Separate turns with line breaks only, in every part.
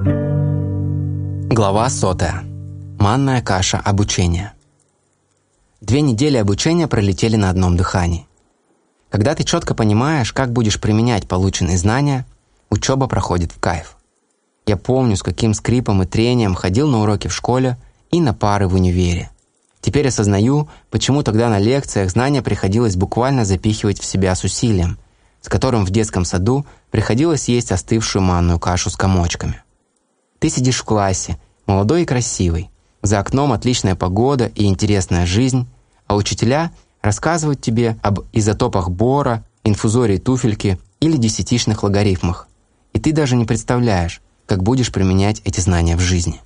Глава сотая. Манная каша обучения. Две недели обучения пролетели на одном дыхании. Когда ты четко понимаешь, как будешь применять полученные знания, учеба проходит в кайф. Я помню, с каким скрипом и трением ходил на уроки в школе и на пары в универе. Теперь осознаю, почему тогда на лекциях знания приходилось буквально запихивать в себя с усилием, с которым в детском саду приходилось есть остывшую манную кашу с комочками. Ты сидишь в классе, молодой и красивый. За окном отличная погода и интересная жизнь, а учителя рассказывают тебе об изотопах бора, инфузории туфельки или десятичных логарифмах. И ты даже не представляешь, как будешь применять эти знания в жизни.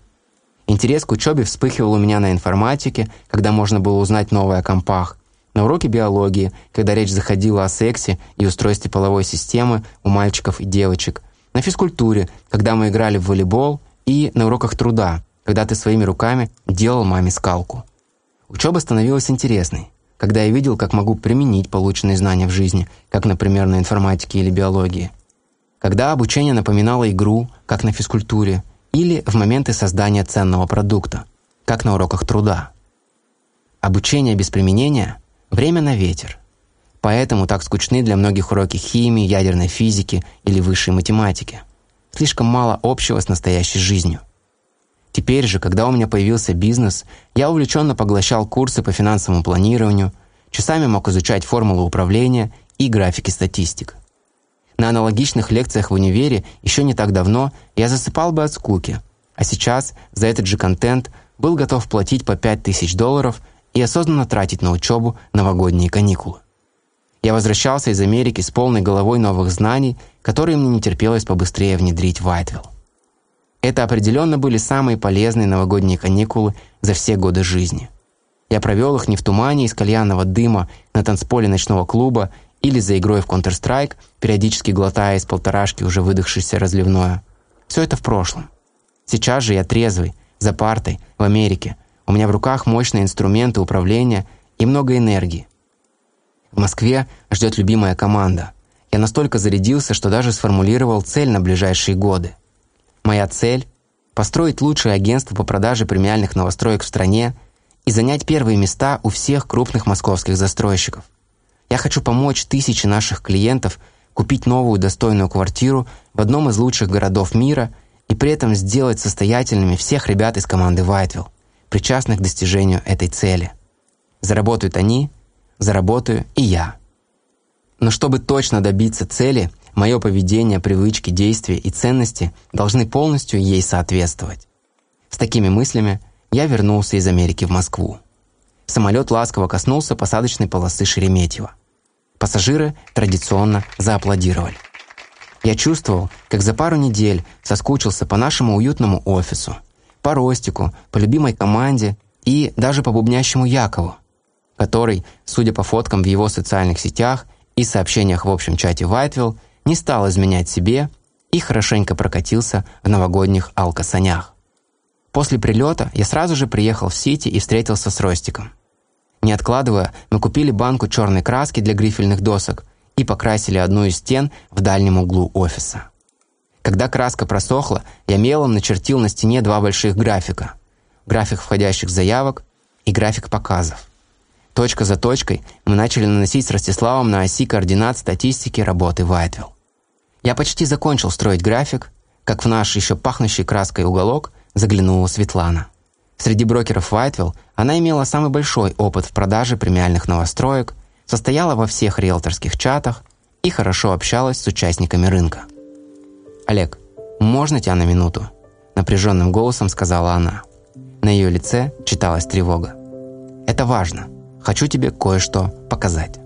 Интерес к учебе вспыхивал у меня на информатике, когда можно было узнать новое о компах, на уроке биологии, когда речь заходила о сексе и устройстве половой системы у мальчиков и девочек – на физкультуре, когда мы играли в волейбол, и на уроках труда, когда ты своими руками делал маме скалку. Учеба становилась интересной, когда я видел, как могу применить полученные знания в жизни, как, например, на информатике или биологии. Когда обучение напоминало игру, как на физкультуре, или в моменты создания ценного продукта, как на уроках труда. Обучение без применения – время на ветер. Поэтому так скучны для многих уроки химии, ядерной физики или высшей математики. Слишком мало общего с настоящей жизнью. Теперь же, когда у меня появился бизнес, я увлеченно поглощал курсы по финансовому планированию, часами мог изучать формулы управления и графики статистик. На аналогичных лекциях в универе еще не так давно я засыпал бы от скуки, а сейчас за этот же контент был готов платить по 5000 долларов и осознанно тратить на учебу новогодние каникулы. Я возвращался из Америки с полной головой новых знаний, которые мне не терпелось побыстрее внедрить в Вайтвилл. Это определенно были самые полезные новогодние каникулы за все годы жизни. Я провел их не в тумане из кальянного дыма на танцполе ночного клуба или за игрой в Counter-Strike, периодически глотая из полторашки уже выдохшееся разливное. Все это в прошлом. Сейчас же я трезвый, за партой, в Америке. У меня в руках мощные инструменты управления и много энергии. В Москве ждет любимая команда. Я настолько зарядился, что даже сформулировал цель на ближайшие годы. Моя цель – построить лучшее агентство по продаже премиальных новостроек в стране и занять первые места у всех крупных московских застройщиков. Я хочу помочь тысяче наших клиентов купить новую достойную квартиру в одном из лучших городов мира и при этом сделать состоятельными всех ребят из команды Whiteville, причастных к достижению этой цели. Заработают они – заработаю и я. Но чтобы точно добиться цели, мое поведение, привычки, действия и ценности должны полностью ей соответствовать. С такими мыслями я вернулся из Америки в Москву. Самолет ласково коснулся посадочной полосы Шереметьево. Пассажиры традиционно зааплодировали. Я чувствовал, как за пару недель соскучился по нашему уютному офису, по Ростику, по любимой команде и даже по бубнящему Якову, который, судя по фоткам в его социальных сетях и сообщениях в общем чате Вайтвилл, не стал изменять себе и хорошенько прокатился в новогодних алкосанях. После прилета я сразу же приехал в Сити и встретился с Ростиком. Не откладывая, мы купили банку черной краски для грифельных досок и покрасили одну из стен в дальнем углу офиса. Когда краска просохла, я мелом начертил на стене два больших графика. График входящих заявок и график показов. Точка за точкой мы начали наносить с Ростиславом на оси координат статистики работы Вайтвилл. Я почти закончил строить график, как в наш еще пахнущий краской уголок заглянула Светлана. Среди брокеров Вайтвилл она имела самый большой опыт в продаже премиальных новостроек, состояла во всех риэлторских чатах и хорошо общалась с участниками рынка. «Олег, можно тебя на минуту?» Напряженным голосом сказала она. На ее лице читалась тревога. «Это важно. Хочу тебе кое-что показать.